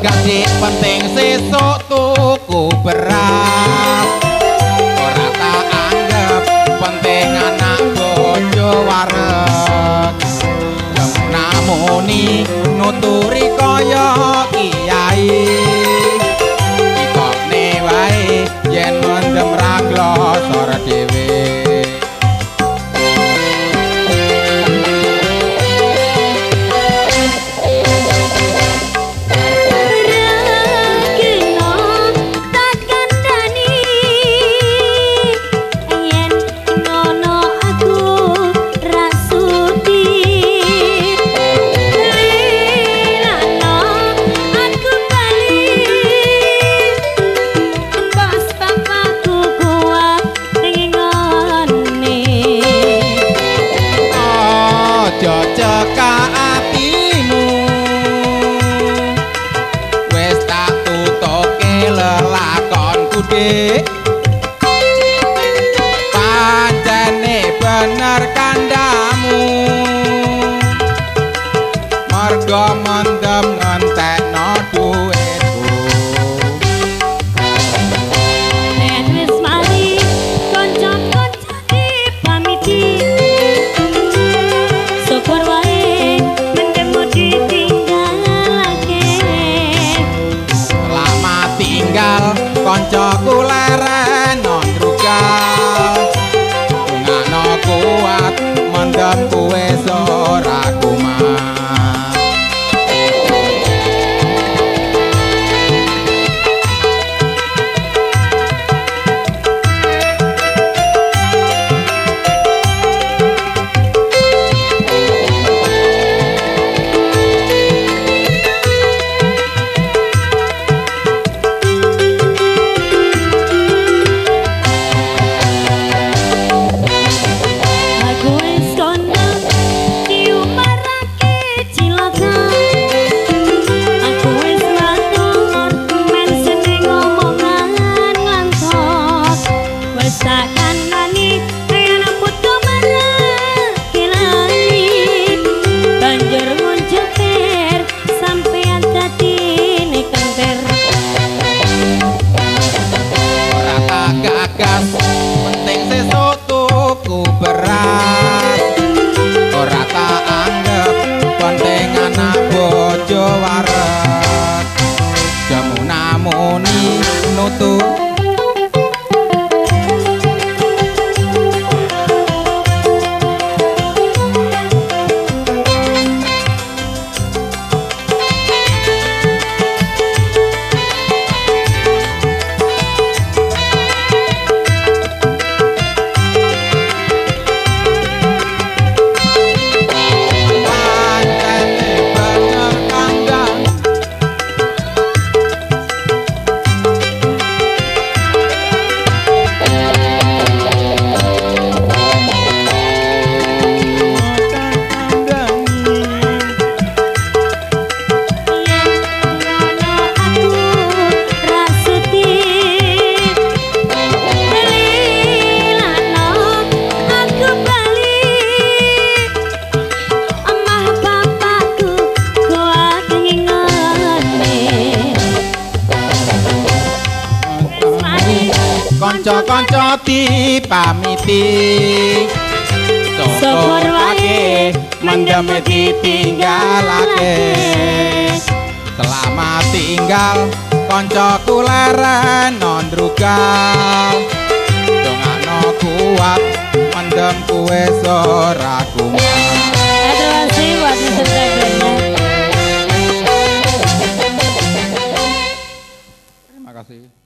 gaji penting sesok tuku beras. mandam ngantekno. kanca-kanca dipamiti. Sopor wae mendem ditinggalake. selamat tinggal kanca kularan non rugal dongakno kuat mendem kuwe ora Terima kasih.